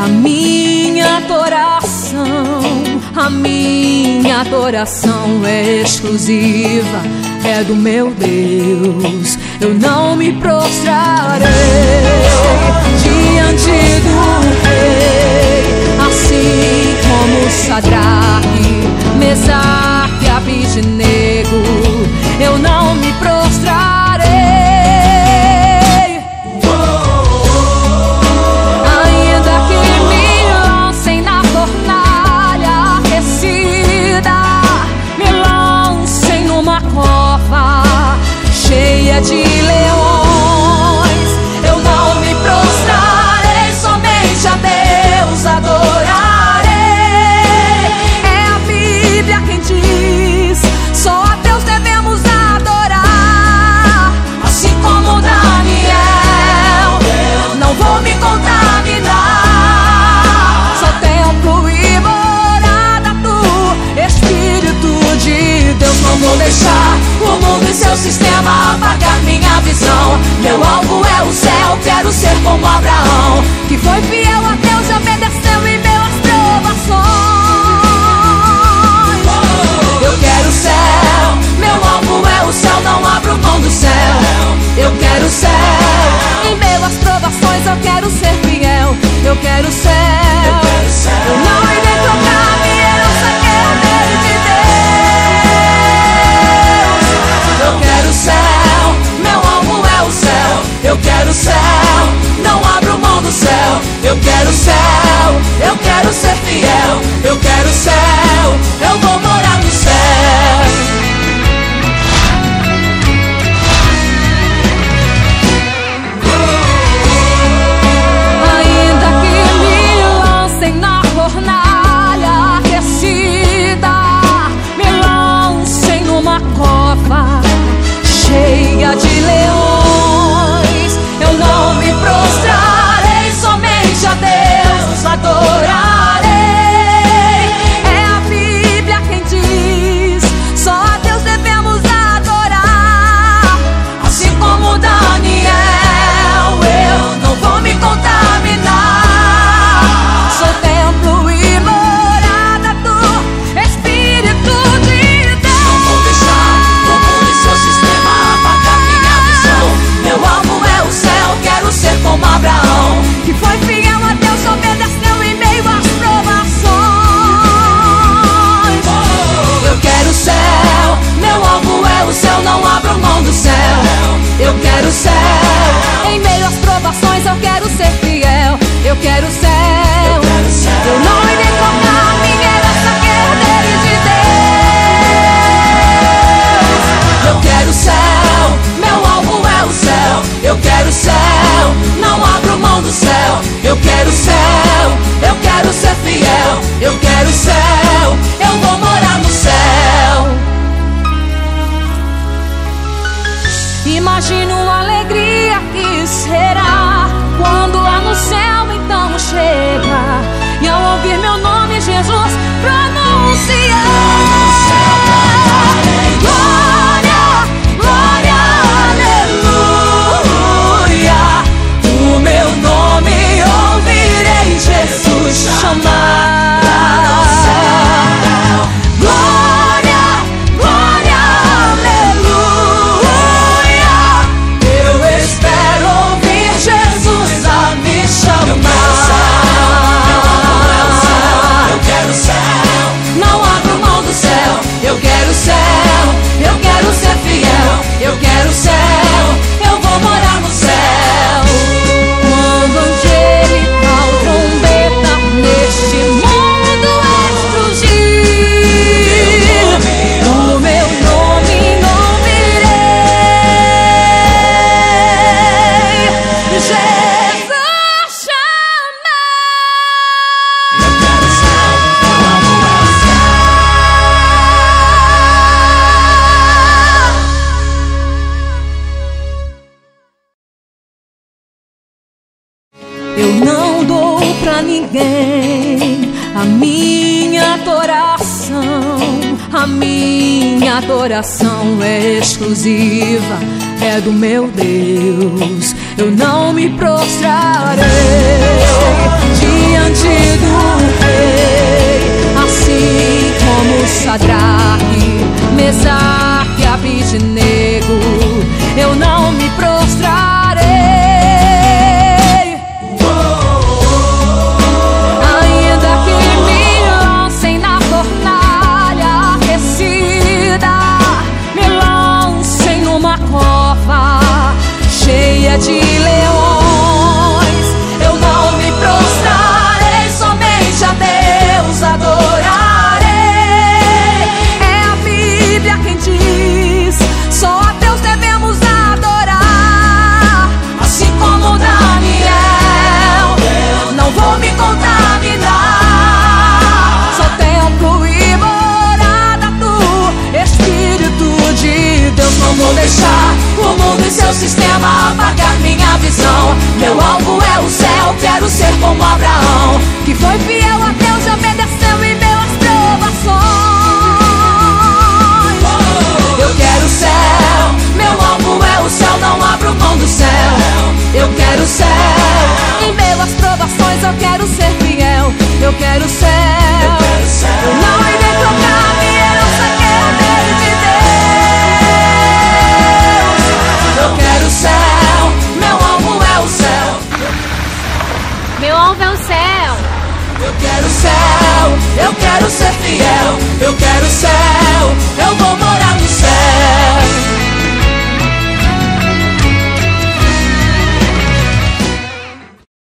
a minha adoração, a minha adoração é exclusiva, é do meu Deus. Eu não me prostrarei. visão. Meu alvo é o céu, quero ser como Abraão, que foi fiel a Deus e obedeceu. Eu não dou pra ninguém a minha adoração. A minha adoração é exclusiva, é do meu Deus. Eu não me prostrarei diante do Rei, assim como Sadraque, Mesaque, Abidinei. como Abraão, que foi fiel a Deus e obedeceu e deu as provações. Eu quero o céu, meu alvo é o céu, não abro mão do céu. Eu quero o céu, em meio às provações eu quero ser fiel. Eu quero o céu. fiel. Eu quero